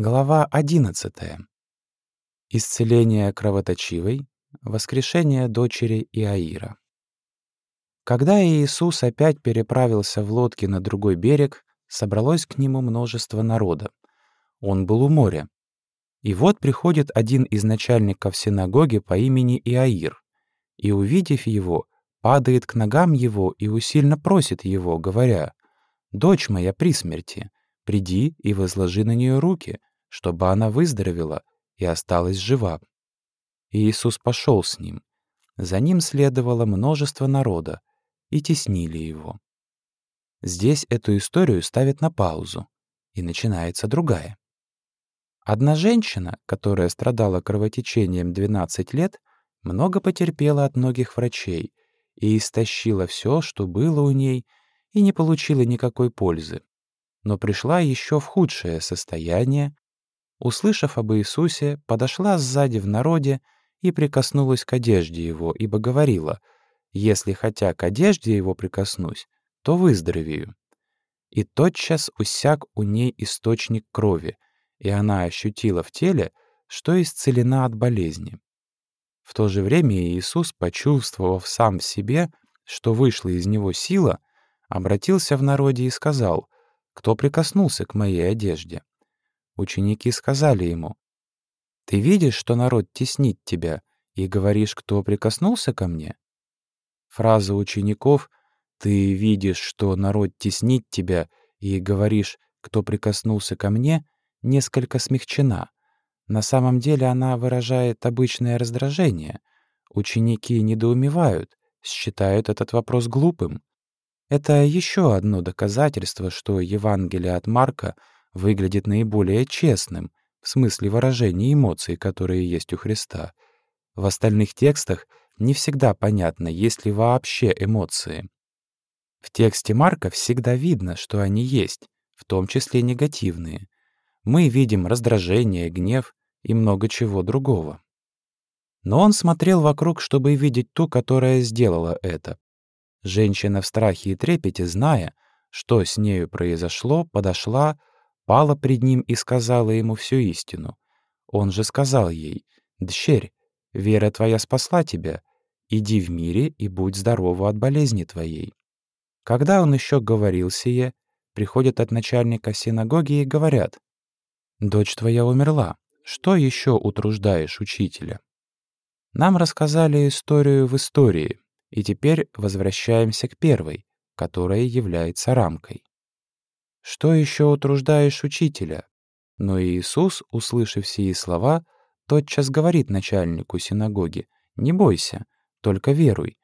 Глава 11. Исцеление кровоточивой, воскрешение дочери Иаира. Когда Иисус опять переправился в лодке на другой берег, собралось к нему множество народа. Он был у моря. И вот приходит один из начальников синагоги по имени Иаир, и, увидев его, падает к ногам его и усильно просит его, говоря, «Дочь моя при смерти, приди и возложи на нее руки, чтобы она выздоровела и осталась жива. И Иисус пошел с ним. За ним следовало множество народа, и теснили его. Здесь эту историю ставят на паузу, и начинается другая. Одна женщина, которая страдала кровотечением 12 лет, много потерпела от многих врачей и истощила все, что было у ней, и не получила никакой пользы. Но пришла еще в худшее состояние, услышав об Иисусе, подошла сзади в народе и прикоснулась к одежде его, ибо говорила, «Если хотя к одежде его прикоснусь, то выздоровею». И тотчас усяк у ней источник крови, и она ощутила в теле, что исцелена от болезни. В то же время Иисус, почувствовав сам в себе, что вышла из него сила, обратился в народе и сказал, «Кто прикоснулся к моей одежде?» Ученики сказали ему, «Ты видишь, что народ теснит тебя, и говоришь, кто прикоснулся ко мне?» Фраза учеников «Ты видишь, что народ теснит тебя, и говоришь, кто прикоснулся ко мне» несколько смягчена. На самом деле она выражает обычное раздражение. Ученики недоумевают, считают этот вопрос глупым. Это еще одно доказательство, что Евангелие от Марка — выглядит наиболее честным в смысле выражения эмоций, которые есть у Христа. В остальных текстах не всегда понятно, есть ли вообще эмоции. В тексте Марка всегда видно, что они есть, в том числе негативные. Мы видим раздражение, гнев и много чего другого. Но он смотрел вокруг, чтобы видеть ту, которая сделала это. Женщина в страхе и трепете, зная, что с нею произошло, подошла, пала пред ним и сказала ему всю истину. Он же сказал ей, «Дщерь, вера твоя спасла тебя, иди в мире и будь здорова от болезни твоей». Когда он еще говорил сие, приходят от начальника синагоги и говорят, «Дочь твоя умерла, что еще утруждаешь учителя?» Нам рассказали историю в истории, и теперь возвращаемся к первой, которая является рамкой. Что еще утруждаешь учителя?» Но Иисус, услышав сии слова, тотчас говорит начальнику синагоги, «Не бойся, только веруй».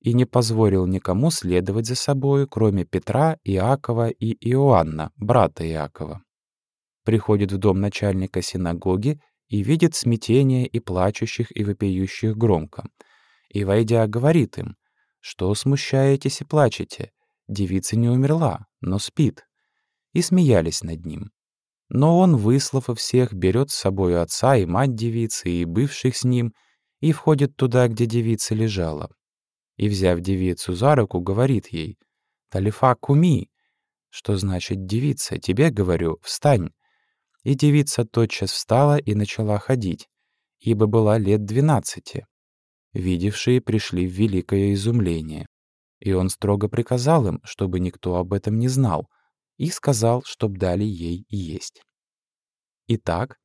И не позволил никому следовать за собою, кроме Петра, Иакова и Иоанна, брата Иакова. Приходит в дом начальника синагоги и видит смятение и плачущих и вопиющих громко. И, войдя, говорит им, «Что смущаетесь и плачете? Девица не умерла, но спит» и смеялись над ним. Но он, выслав всех, берет с собой отца и мать девицы, и бывших с ним, и входит туда, где девица лежала. И, взяв девицу за руку, говорит ей, «Талифа куми», что значит «девица», тебе говорю, «встань». И девица тотчас встала и начала ходить, ибо была лет двенадцати. Видевшие пришли в великое изумление. И он строго приказал им, чтобы никто об этом не знал, и сказал, чтоб дали ей есть. Итак,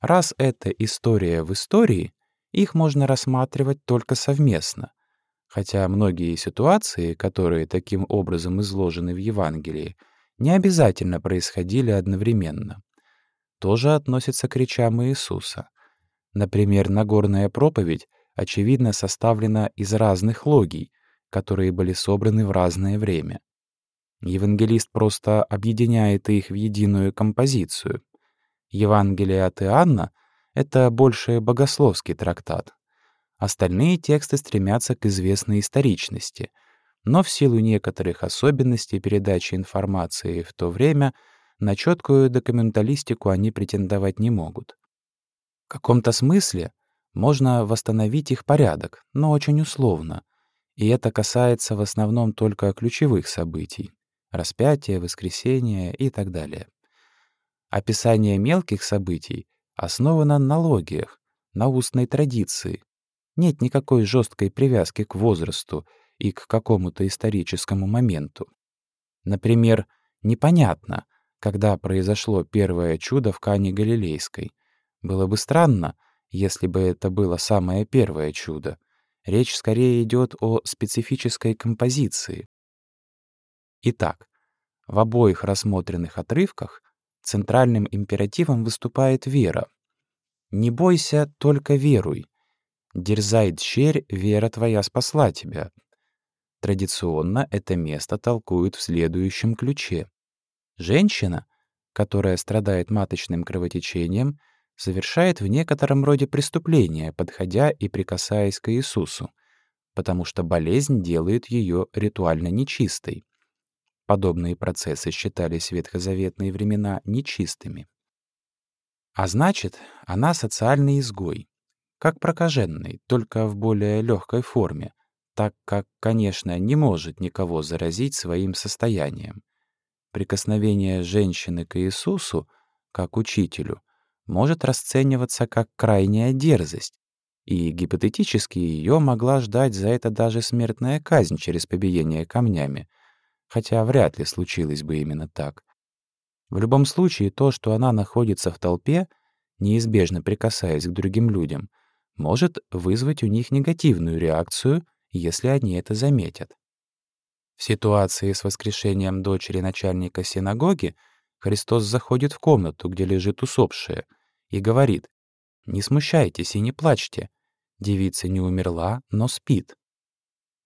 раз это история в истории, их можно рассматривать только совместно, хотя многие ситуации, которые таким образом изложены в Евангелии, не обязательно происходили одновременно. Тоже относится к речам Иисуса. Например, Нагорная проповедь, очевидно, составлена из разных логий, которые были собраны в разное время. Евангелист просто объединяет их в единую композицию. Евангелие от Иоанна — это больше богословский трактат. Остальные тексты стремятся к известной историчности, но в силу некоторых особенностей передачи информации в то время на четкую документалистику они претендовать не могут. В каком-то смысле можно восстановить их порядок, но очень условно, и это касается в основном только ключевых событий распятие, воскресение и так далее. Описание мелких событий основано на логиях, на устной традиции. Нет никакой жесткой привязки к возрасту и к какому-то историческому моменту. Например, непонятно, когда произошло первое чудо в Кане Галилейской. Было бы странно, если бы это было самое первое чудо. Речь скорее идет о специфической композиции. Итак, в обоих рассмотренных отрывках центральным императивом выступает вера. «Не бойся, только веруй. Дерзай, дщерь, вера твоя спасла тебя». Традиционно это место толкуют в следующем ключе. Женщина, которая страдает маточным кровотечением, совершает в некотором роде преступление, подходя и прикасаясь к Иисусу, потому что болезнь делает ее ритуально нечистой. Подобные процессы считались ветхозаветные времена нечистыми. А значит, она социальный изгой, как прокаженный, только в более легкой форме, так как, конечно, не может никого заразить своим состоянием. Прикосновение женщины к Иисусу, как учителю, может расцениваться как крайняя дерзость, и гипотетически ее могла ждать за это даже смертная казнь через побиение камнями — хотя вряд ли случилось бы именно так. В любом случае, то, что она находится в толпе, неизбежно прикасаясь к другим людям, может вызвать у них негативную реакцию, если они это заметят. В ситуации с воскрешением дочери начальника синагоги Христос заходит в комнату, где лежит усопшая, и говорит «Не смущайтесь и не плачьте, девица не умерла, но спит».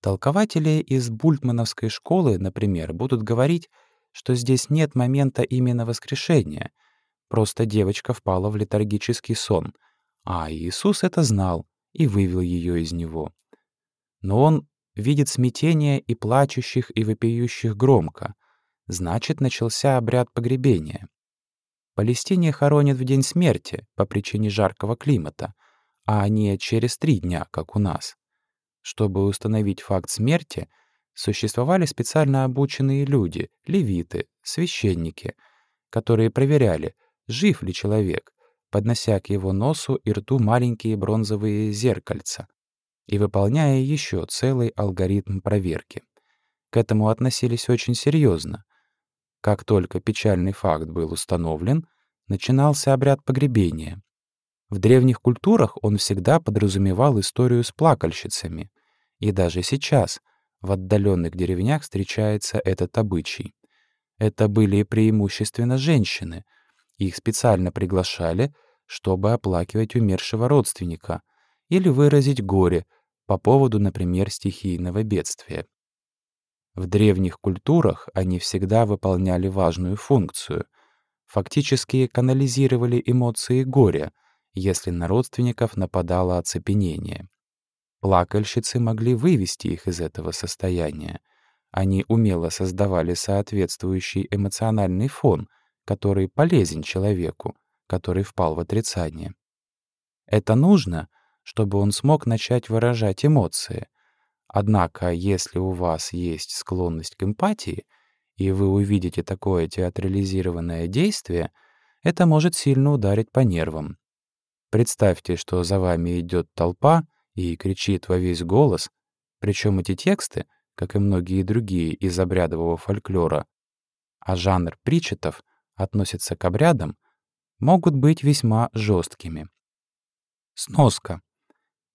Толкователи из бультмановской школы, например, будут говорить, что здесь нет момента именно воскрешения, просто девочка впала в летаргический сон, а Иисус это знал и вывел ее из него. Но он видит смятение и плачущих, и вопиющих громко. Значит, начался обряд погребения. Палестине хоронят в день смерти по причине жаркого климата, а не через три дня, как у нас. Чтобы установить факт смерти, существовали специально обученные люди, левиты, священники, которые проверяли, жив ли человек, поднося к его носу и рту маленькие бронзовые зеркальца и выполняя еще целый алгоритм проверки. К этому относились очень серьезно. Как только печальный факт был установлен, начинался обряд погребения. В древних культурах он всегда подразумевал историю с плакальщицами, и даже сейчас в отдаленных деревнях встречается этот обычай. Это были преимущественно женщины. Их специально приглашали, чтобы оплакивать умершего родственника или выразить горе по поводу, например, стихийного бедствия. В древних культурах они всегда выполняли важную функцию. Фактически канализировали эмоции горя, если на родственников нападало оцепенение. Плакальщицы могли вывести их из этого состояния. Они умело создавали соответствующий эмоциональный фон, который полезен человеку, который впал в отрицание. Это нужно, чтобы он смог начать выражать эмоции. Однако, если у вас есть склонность к эмпатии, и вы увидите такое театрализированное действие, это может сильно ударить по нервам. Представьте, что за вами идет толпа — и кричит во весь голос, причем эти тексты, как и многие другие из обрядового фольклора, а жанр притчетов относится к обрядам, могут быть весьма жесткими. Сноска.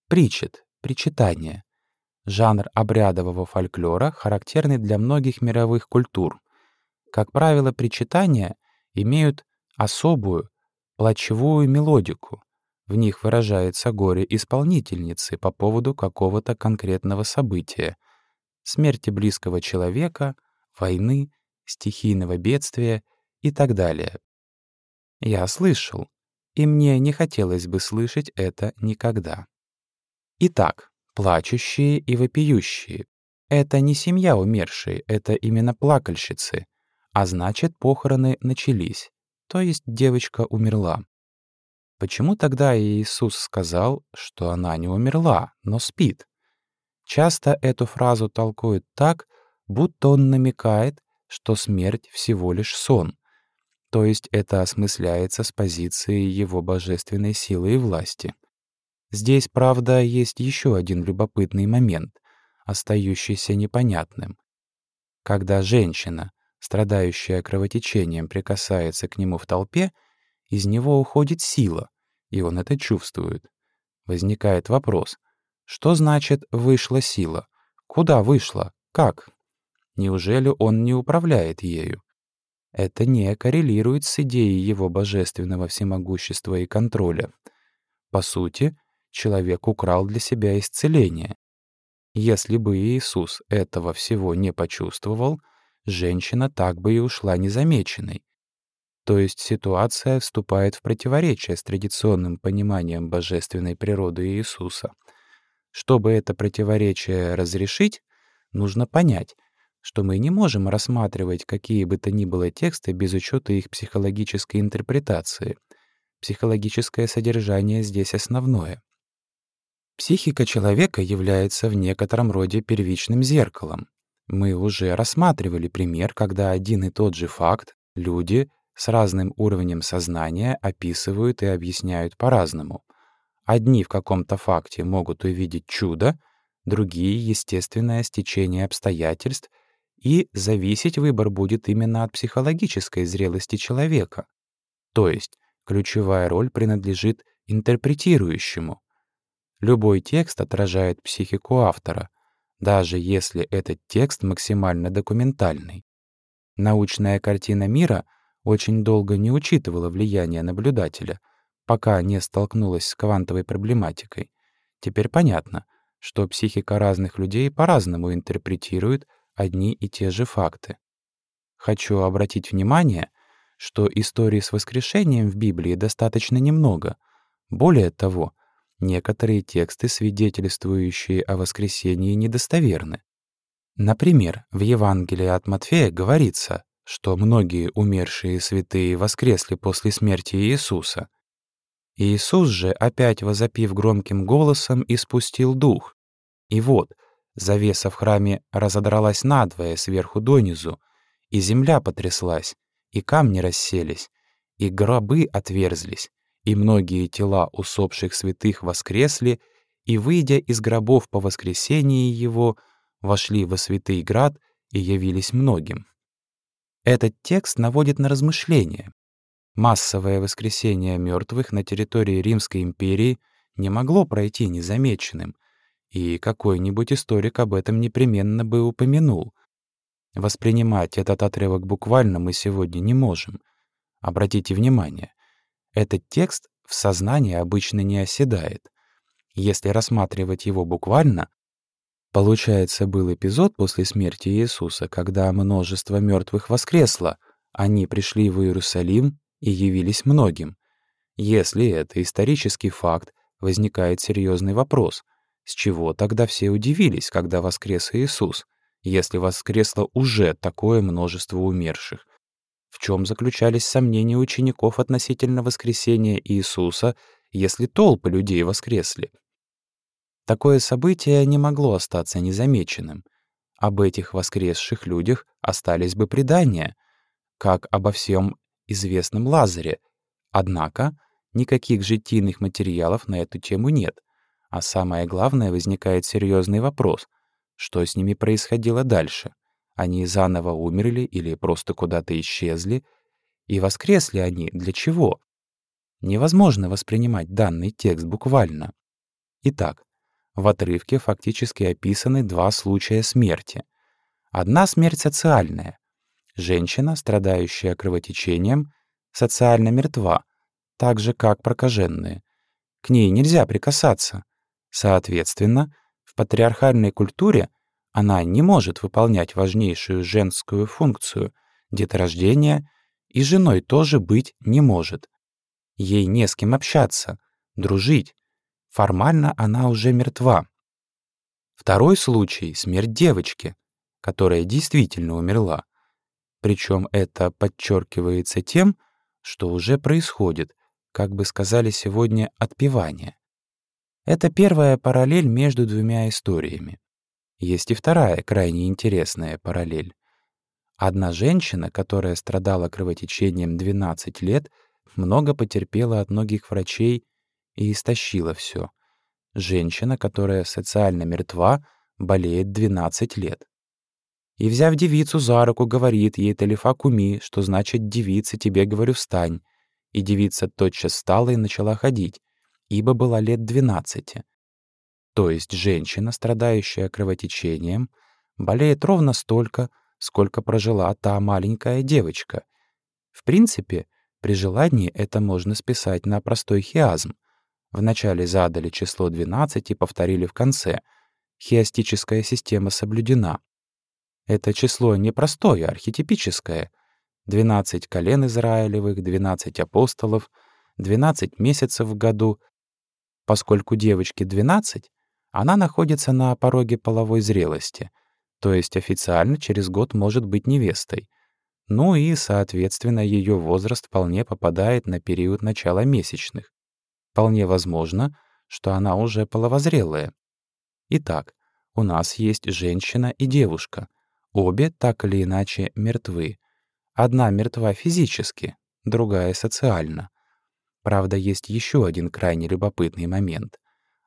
Притчет, причитание. Жанр обрядового фольклора характерный для многих мировых культур. Как правило, причитания имеют особую, плачевую мелодику, в них выражается горе исполнительницы по поводу какого-то конкретного события, смерти близкого человека, войны, стихийного бедствия и так далее. Я слышал, и мне не хотелось бы слышать это никогда. Итак, плачущие и вопиющие — это не семья умершей, это именно плакальщицы, а значит, похороны начались, то есть девочка умерла. Почему тогда Иисус сказал, что она не умерла, но спит? Часто эту фразу толкуют так, будто он намекает, что смерть всего лишь сон. то есть это осмысляется с позиции его божественной силы и власти. Здесь, правда, есть еще один любопытный момент, остающийся непонятным. Когда женщина, страдающая кровотечением, прикасается к нему в толпе, из него уходит сила, и он это чувствует. Возникает вопрос, что значит «вышла сила»? Куда вышла? Как? Неужели он не управляет ею? Это не коррелирует с идеей его божественного всемогущества и контроля. По сути, человек украл для себя исцеление. Если бы Иисус этого всего не почувствовал, женщина так бы и ушла незамеченной. То есть ситуация вступает в противоречие с традиционным пониманием божественной природы Иисуса. Чтобы это противоречие разрешить, нужно понять, что мы не можем рассматривать какие бы то ни было тексты без учета их психологической интерпретации. Психологическое содержание здесь основное. Психика человека является в некотором роде первичным зеркалом. Мы уже рассматривали пример, когда один и тот же факт люди с разным уровнем сознания описывают и объясняют по-разному. Одни в каком-то факте могут увидеть чудо, другие — естественное стечение обстоятельств, и зависеть выбор будет именно от психологической зрелости человека. То есть ключевая роль принадлежит интерпретирующему. Любой текст отражает психику автора, даже если этот текст максимально документальный. Научная картина мира очень долго не учитывала влияние наблюдателя, пока не столкнулась с квантовой проблематикой. Теперь понятно, что психика разных людей по-разному интерпретирует одни и те же факты. Хочу обратить внимание, что истории с воскрешением в Библии достаточно немного. Более того, Некоторые тексты, свидетельствующие о воскресении, недостоверны. Например, в Евангелии от Матфея говорится, что многие умершие святые воскресли после смерти Иисуса. Иисус же, опять возопив громким голосом, испустил дух. И вот, завеса в храме разодралась надвое сверху донизу, и земля потряслась, и камни расселись, и гробы отверзлись, и многие тела усопших святых воскресли, и, выйдя из гробов по воскресении его, вошли во святый град и явились многим. Этот текст наводит на размышление. Массовое воскресение мертвых на территории Римской империи не могло пройти незамеченным, и какой-нибудь историк об этом непременно бы упомянул. Воспринимать этот отрывок буквально мы сегодня не можем. Обратите внимание, этот текст в сознании обычно не оседает. Если рассматривать его буквально, получается, был эпизод после смерти Иисуса, когда множество мертвых воскресло, они пришли в Иерусалим и явились многим. Если это исторический факт, возникает серьезный вопрос, с чего тогда все удивились, когда воскрес Иисус, если воскресло уже такое множество умерших? В чем заключались сомнения учеников относительно воскресения Иисуса, если толпы людей воскресли? Такое событие не могло остаться незамеченным. Об этих воскресших людях остались бы предания, как обо всем известном Лазаре. Однако никаких житийных материалов на эту тему нет. А самое главное, возникает серьезный вопрос, что с ними происходило дальше. Они заново умерли или просто куда-то исчезли? И воскресли они для чего? Невозможно воспринимать данный текст буквально. Итак, в отрывке фактически описаны два случая смерти. Одна смерть социальная. Женщина, страдающая кровотечением, социально мертва, так же, как прокаженные. К ней нельзя прикасаться. Соответственно, в патриархальной культуре она не может выполнять важнейшую женскую функцию — деторождения, и женой тоже быть не может. Ей не с кем общаться, дружить. Формально она уже мертва. Второй случай — смерть девочки, которая действительно умерла. Причем это подчеркивается тем, что уже происходит, как бы сказали сегодня, отпевание. Это первая параллель между двумя историями. Есть и вторая, крайне интересная параллель. Одна женщина, которая страдала кровотечением 12 лет, много потерпела от многих врачей и истощила все. Женщина, которая социально мертва, болеет 12 лет. И, взяв девицу за руку, говорит ей Талифа Куми, что значит «девица, тебе, говорю, встань». И девица тотчас встала и начала ходить, ибо была лет 12. То есть женщина, страдающая кровотечением, болеет ровно столько, сколько прожила та маленькая девочка. В принципе, при желании это можно списать на простой хиазм. Вначале задали число 12 и повторили в конце. Хиастическая система соблюдена. Это число не простое, а архетипическое. 12 колен Израилевых, 12 апостолов, 12 месяцев в году. Поскольку девочке 12, она находится на пороге половой зрелости, то есть официально через год может быть невестой. Ну и, соответственно, ее возраст вполне попадает на период начала месячных. Вполне возможно, что она уже половозрелая. Итак, у нас есть женщина и девушка. Обе так или иначе мертвы. Одна мертва физически, другая социально. Правда, есть еще один крайне любопытный момент.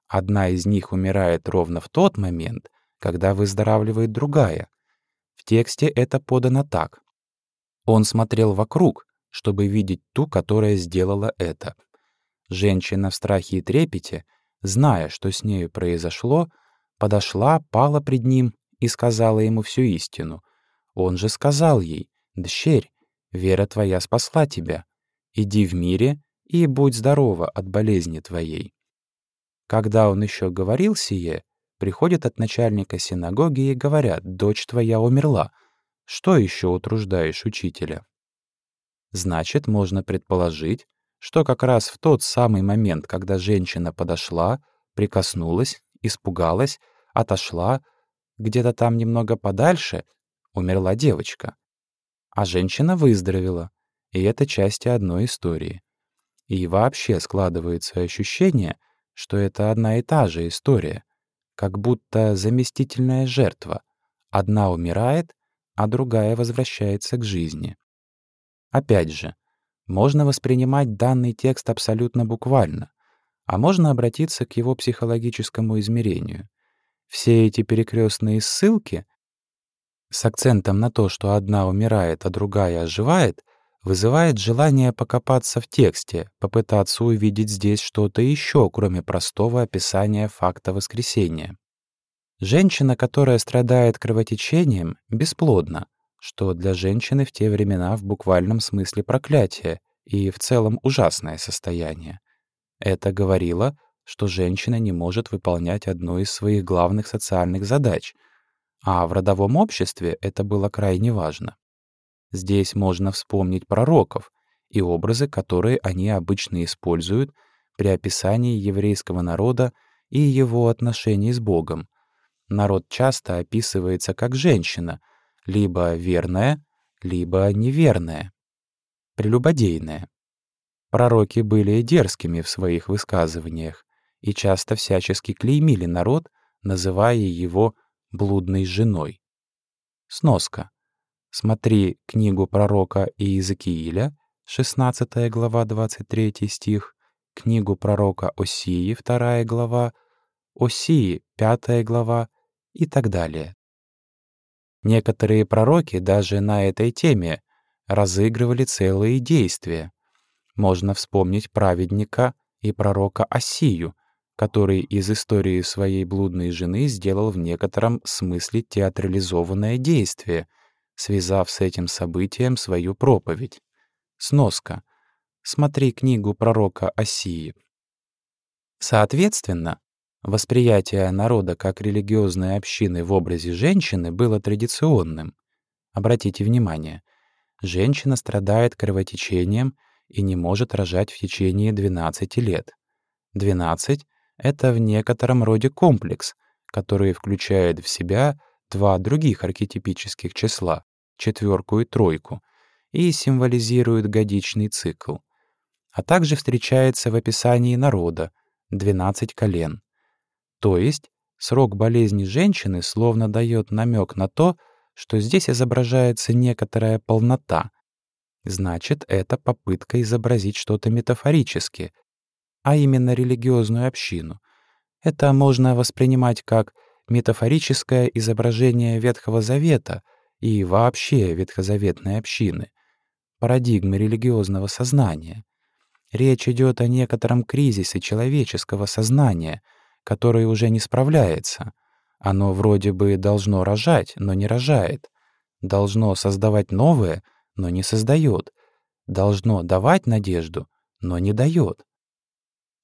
Одна из них умирает ровно в тот момент, когда выздоравливает другая. В тексте это подано так. Он смотрел вокруг, чтобы видеть ту, которая сделала это. Женщина в страхе и трепете, зная, что с нею произошло, подошла, пала пред ним и сказала ему всю истину. Он же сказал ей, «Дщерь, вера твоя спасла тебя. Иди в мире и будь здорова от болезни твоей». Когда он еще говорил сие, приходят от начальника синагоги и говорят, «Дочь твоя умерла. Что еще утруждаешь учителя?» Значит, можно предположить, что как раз в тот самый момент, когда женщина подошла, прикоснулась, испугалась, отошла, где-то там немного подальше умерла девочка. А женщина выздоровела, и это части одной истории. И вообще складывается ощущение, что это одна и та же история, как будто заместительная жертва. Одна умирает, а другая возвращается к жизни. Опять же, можно воспринимать данный текст абсолютно буквально, а можно обратиться к его психологическому измерению. Все эти перекрестные ссылки с акцентом на то, что одна умирает, а другая оживает — вызывает желание покопаться в тексте, попытаться увидеть здесь что-то еще, кроме простого описания факта воскресения. Женщина, которая страдает кровотечением, бесплодна, что для женщины в те времена в буквальном смысле проклятие и в целом ужасное состояние. Это говорило, что женщина не может выполнять одну из своих главных социальных задач, а в родовом обществе это было крайне важно. Здесь можно вспомнить пророков и образы, которые они обычно используют при описании еврейского народа и его отношений с Богом. Народ часто описывается как женщина, либо верная, либо неверная, прелюбодейная. Пророки были дерзкими в своих высказываниях и часто всячески клеймили народ, называя его блудной женой. Сноска. Смотри книгу пророка Иезекииля, 16 глава, 23 стих, книгу пророка Осии, 2 глава, Осии, 5 глава и так далее. Некоторые пророки даже на этой теме разыгрывали целые действия. Можно вспомнить праведника и пророка Осию, который из истории своей блудной жены сделал в некотором смысле театрализованное действие — связав с этим событием свою проповедь. Сноска. Смотри книгу пророка Осии. Соответственно, восприятие народа как религиозной общины в образе женщины было традиционным. Обратите внимание, женщина страдает кровотечением и не может рожать в течение 12 лет. 12 — это в некотором роде комплекс, который включает в себя два других архетипических числа — четверку и тройку, и символизирует годичный цикл. А также встречается в описании народа — 12 колен. То есть срок болезни женщины словно дает намек на то, что здесь изображается некоторая полнота. Значит, это попытка изобразить что-то метафорически, а именно религиозную общину. Это можно воспринимать как метафорическое изображение Ветхого Завета и вообще ветхозаветной общины, парадигмы религиозного сознания. Речь идет о некотором кризисе человеческого сознания, который уже не справляется. Оно вроде бы должно рожать, но не рожает. Должно создавать новое, но не создает. Должно давать надежду, но не дает.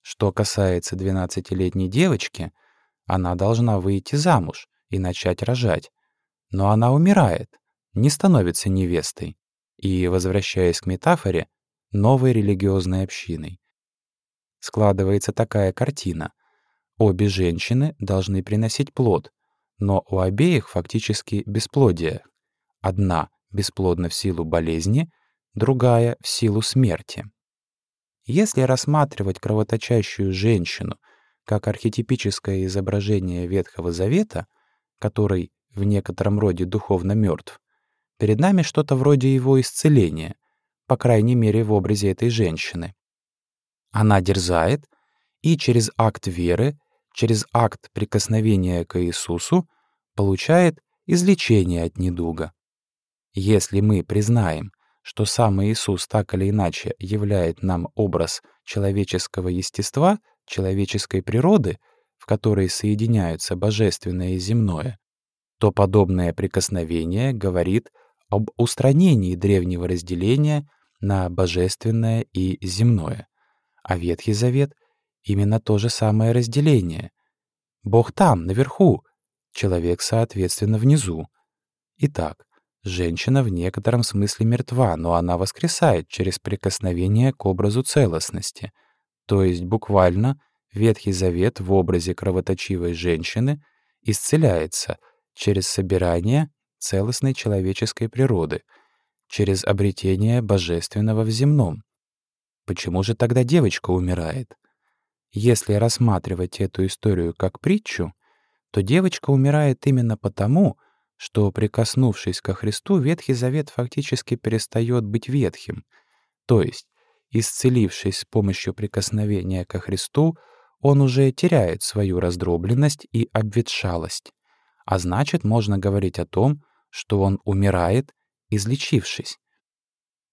Что касается 12-летней девочки, она должна выйти замуж и начать рожать. Но она умирает, не становится невестой и, возвращаясь к метафоре, новой религиозной общиной. Складывается такая картина. Обе женщины должны приносить плод, но у обеих фактически бесплодие. Одна бесплодна в силу болезни, другая — в силу смерти. Если рассматривать кровоточащую женщину как архетипическое изображение Ветхого Завета, который в некотором роде духовно мертв, перед нами что-то вроде его исцеления, по крайней мере в образе этой женщины. Она дерзает и через акт веры, через акт прикосновения к Иисусу получает излечение от недуга. Если мы признаем, что сам Иисус так или иначе являет нам образ человеческого естества, человеческой природы, в которой соединяются божественное и земное, то подобное прикосновение говорит об устранении древнего разделения на божественное и земное. А Ветхий Завет — именно то же самое разделение. Бог там, наверху, человек, соответственно, внизу. Итак, Женщина в некотором смысле мертва, но она воскресает через прикосновение к образу целостности. То есть буквально Ветхий Завет в образе кровоточивой женщины исцеляется через собирание целостной человеческой природы, через обретение божественного в земном. Почему же тогда девочка умирает? Если рассматривать эту историю как притчу, то девочка умирает именно потому, что, прикоснувшись ко Христу, Ветхий Завет фактически перестает быть ветхим. То есть, исцелившись с помощью прикосновения ко Христу, он уже теряет свою раздробленность и обветшалость. А значит, можно говорить о том, что он умирает, излечившись.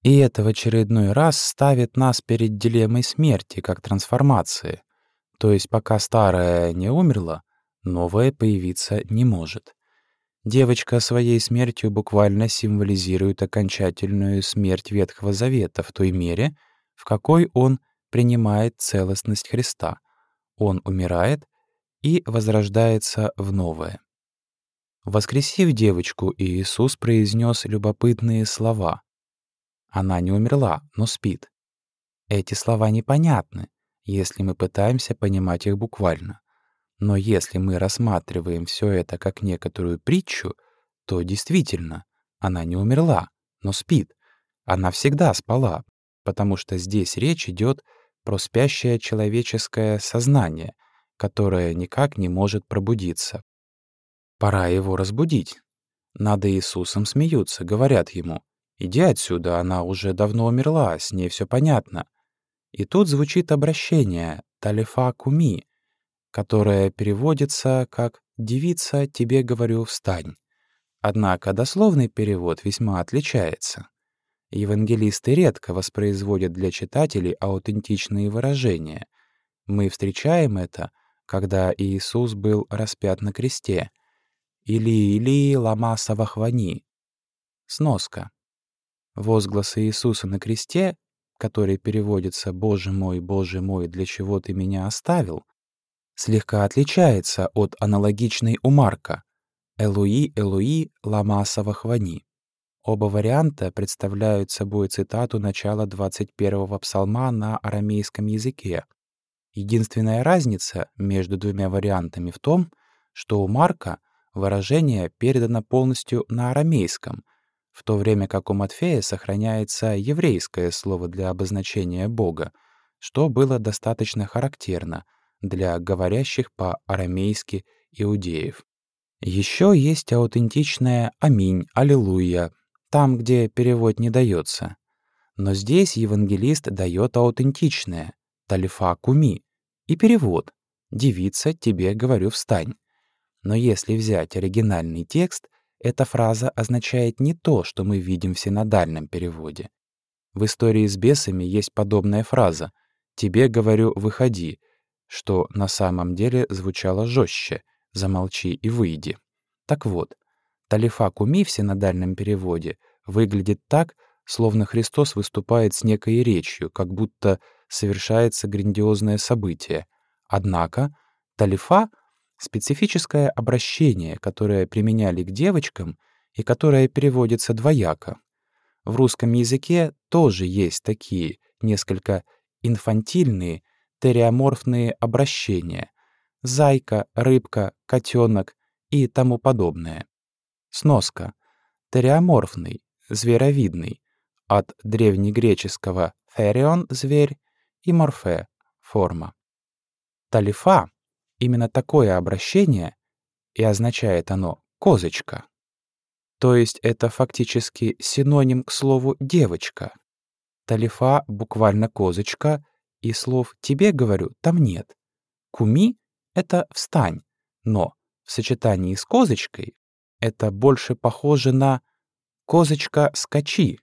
И это в очередной раз ставит нас перед дилеммой смерти, как трансформации. То есть пока старое не умерло, новое появиться не может. Девочка своей смертью буквально символизирует окончательную смерть Ветхого Завета в той мере, в какой он принимает целостность Христа. Он умирает и возрождается в новое. Воскресив девочку, Иисус произнес любопытные слова. Она не умерла, но спит. Эти слова непонятны, если мы пытаемся понимать их буквально. Но если мы рассматриваем все это как некоторую притчу, то действительно, она не умерла, но спит. Она всегда спала, потому что здесь речь идет про спящее человеческое сознание, которое никак не может пробудиться. Пора его разбудить. Над Иисусом смеются, говорят ему, «Иди отсюда, она уже давно умерла, с ней все понятно». И тут звучит обращение «Талифа куми», которое переводится как «девица, тебе говорю, встань». Однако дословный перевод весьма отличается. Евангелисты редко воспроизводят для читателей аутентичные выражения. Мы встречаем это, когда Иисус был распят на кресте. «Или, или, лама савахвани». Сноска. Возгласы Иисуса на кресте, который переводится «Боже мой, Боже мой, для чего ты меня оставил?», слегка отличается от аналогичной у Марка «Элуи, Элуи, лама савахвани». Оба варианта представляют собой цитату начала 21-го псалма на арамейском языке. Единственная разница между двумя вариантами в том, что у Марка выражение передано полностью на арамейском, в то время как у Матфея сохраняется еврейское слово для обозначения Бога, что было достаточно характерно — для говорящих по-арамейски иудеев. Еще есть аутентичное «Аминь», «Аллилуйя», там, где перевод не дается. Но здесь евангелист дает аутентичное «Талифа куми» и перевод «Девица, тебе говорю, встань». Но если взять оригинальный текст, эта фраза означает не то, что мы видим в синодальном переводе. В истории с бесами есть подобная фраза «Тебе, говорю, выходи», что на самом деле звучало жестче «Замолчи и выйди». Так вот, Талифа Куми в синодальном переводе выглядит так, словно Христос выступает с некой речью, как будто совершается грандиозное событие. Однако Талифа — специфическое обращение, которое применяли к девочкам и которое переводится двояко. В русском языке тоже есть такие несколько инфантильные, тереоморфные обращения — зайка, рыбка, котенок и тому подобное. Сноска. Тереоморфный, зверовидный, от древнегреческого «ферион» — зверь и «морфе» — форма. Талифа — именно такое обращение, и означает оно «козочка». То есть это фактически синоним к слову «девочка». Талифа буквально «козочка», и слов «тебе» говорю там нет. Куми — это «встань», но в сочетании с козочкой это больше похоже на «козочка, скачи».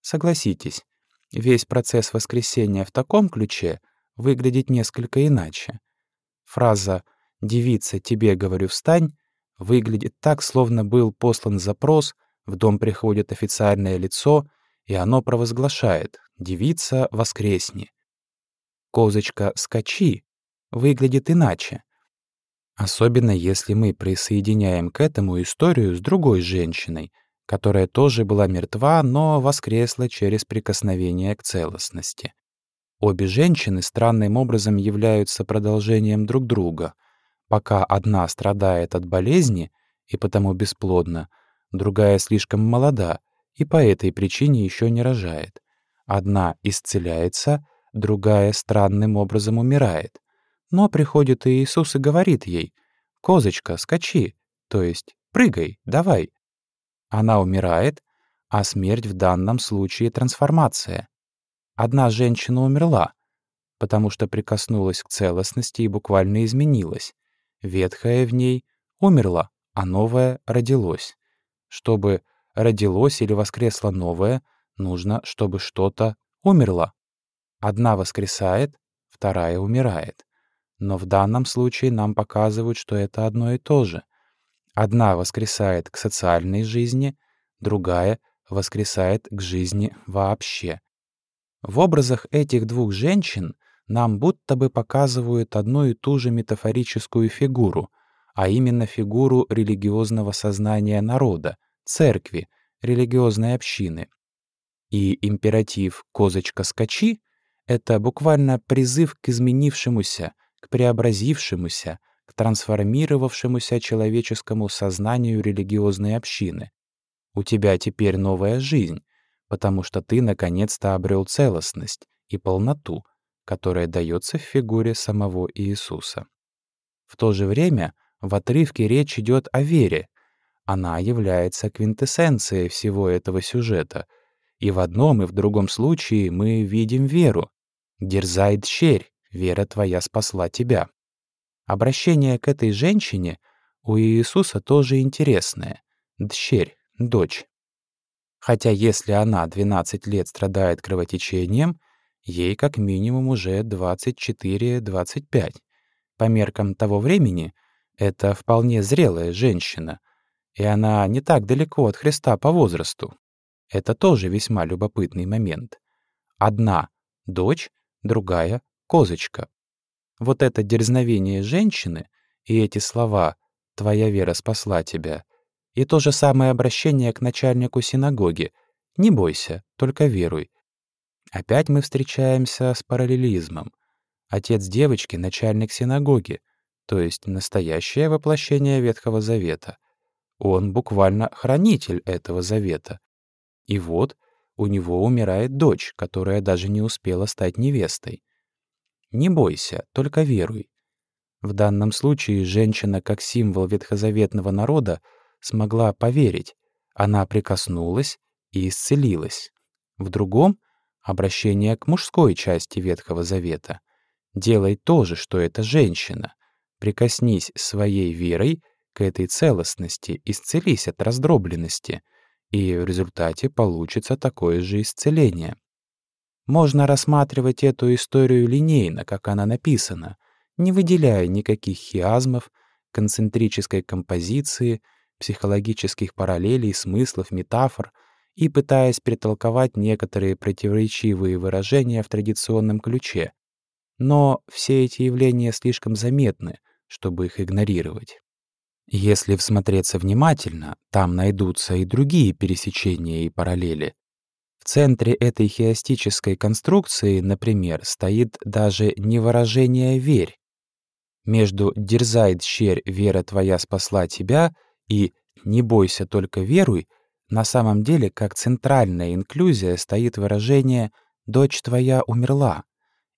Согласитесь, весь процесс воскресения в таком ключе выглядит несколько иначе. Фраза «девица, тебе, говорю, встань» выглядит так, словно был послан запрос, в дом приходит официальное лицо, и оно провозглашает «девица, воскресни». «Козочка, скачи» выглядит иначе. Особенно если мы присоединяем к этому историю с другой женщиной, которая тоже была мертва, но воскресла через прикосновение к целостности. Обе женщины странным образом являются продолжением друг друга. Пока одна страдает от болезни и потому бесплодна, другая слишком молода и по этой причине еще не рожает. Одна исцеляется, другая странным образом умирает. Но приходит Иисус и говорит ей, «Козочка, скачи!» То есть «Прыгай, давай!» Она умирает, а смерть в данном случае — трансформация. Одна женщина умерла, потому что прикоснулась к целостности и буквально изменилась. Ветхое в ней умерло, а новое родилось. Чтобы родилось или воскресло новое, нужно, чтобы что-то умерло. Одна воскресает, вторая умирает. Но в данном случае нам показывают, что это одно и то же. Одна воскресает к социальной жизни, другая воскресает к жизни вообще. В образах этих двух женщин нам будто бы показывают одну и ту же метафорическую фигуру, а именно фигуру религиозного сознания народа, церкви, религиозной общины. И императив «козочка-скачи» — это буквально призыв к изменившемуся, к преобразившемуся, к трансформировавшемуся человеческому сознанию религиозной общины. У тебя теперь новая жизнь, потому что ты наконец-то обрел целостность и полноту, которая дается в фигуре самого Иисуса. В то же время в отрывке речь идет о вере. Она является квинтэссенцией всего этого сюжета. И в одном и в другом случае мы видим веру. Дерзай дщерь, вера твоя спасла тебя. Обращение к этой женщине у Иисуса тоже интересное. Дщерь, дочь. Хотя если она 12 лет страдает кровотечением, ей как минимум уже 24-25. По меркам того времени это вполне зрелая женщина, и она не так далеко от Христа по возрасту. Это тоже весьма любопытный момент. Одна — дочь, другая козочка. Вот это дерзновение женщины и эти слова «твоя вера спасла тебя» и то же самое обращение к начальнику синагоги «не бойся, только веруй». Опять мы встречаемся с параллелизмом. Отец девочки — начальник синагоги, то есть настоящее воплощение Ветхого Завета. Он буквально хранитель этого завета. И вот у него умирает дочь, которая даже не успела стать невестой. Не бойся, только веруй. В данном случае женщина, как символ ветхозаветного народа, смогла поверить. Она прикоснулась и исцелилась. В другом — обращение к мужской части Ветхого Завета. Делай то же, что эта женщина. Прикоснись своей верой к этой целостности, исцелись от раздробленности, и в результате получится такое же исцеление. Можно рассматривать эту историю линейно, как она написана, не выделяя никаких хиазмов, концентрической композиции, психологических параллелей, смыслов, метафор и пытаясь притолковать некоторые противоречивые выражения в традиционном ключе. Но все эти явления слишком заметны, чтобы их игнорировать. Если всмотреться внимательно, там найдутся и другие пересечения и параллели. В центре этой хиастической конструкции, например, стоит даже не выражение «верь». Между «дерзай, дщерь, вера твоя спасла тебя» и «не бойся, только веруй» на самом деле как центральная инклюзия стоит выражение «дочь твоя умерла».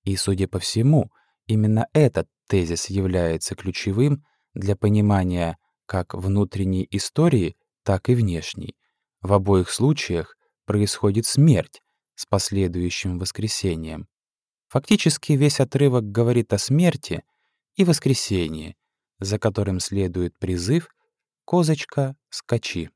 И, судя по всему, именно этот тезис является ключевым для понимания как внутренней истории, так и внешней. В обоих случаях происходит смерть с последующим воскресением. Фактически весь отрывок говорит о смерти и воскресении, за которым следует призыв «Козочка, скачи».